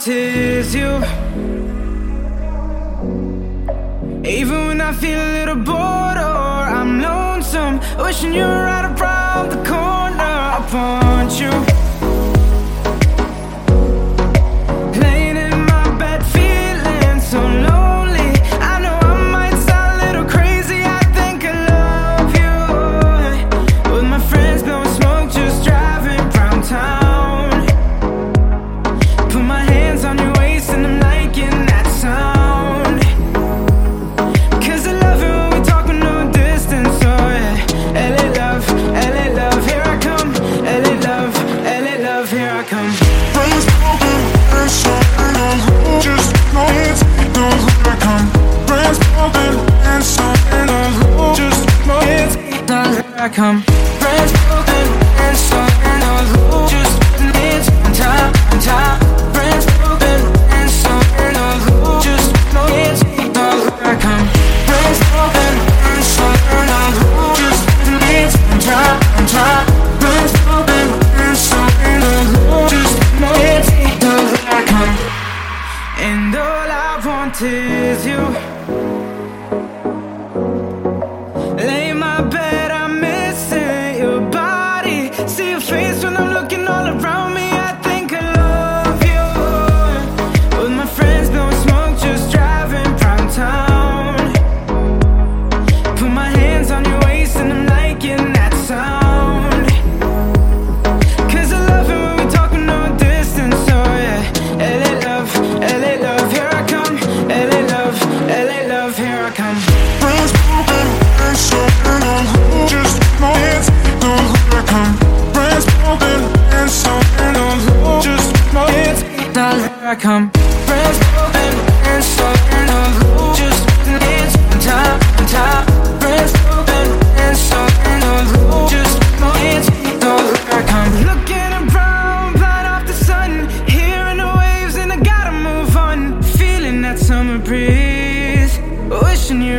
want is you. Even when I feel a little bored or I'm lonesome, wishing you were right around the corner. I want you. I come. Friends broken and something of Just putting it on top, on top Friends broken and something of Just putting it on I come. Friends broken and something of Just putting it on top, on top and I come. And all I want is you I come. Friends and friends Friends and friends Just Looking around, blind off the sun. Hearing the waves and I gotta move on. Feeling that summer breeze. Wishing you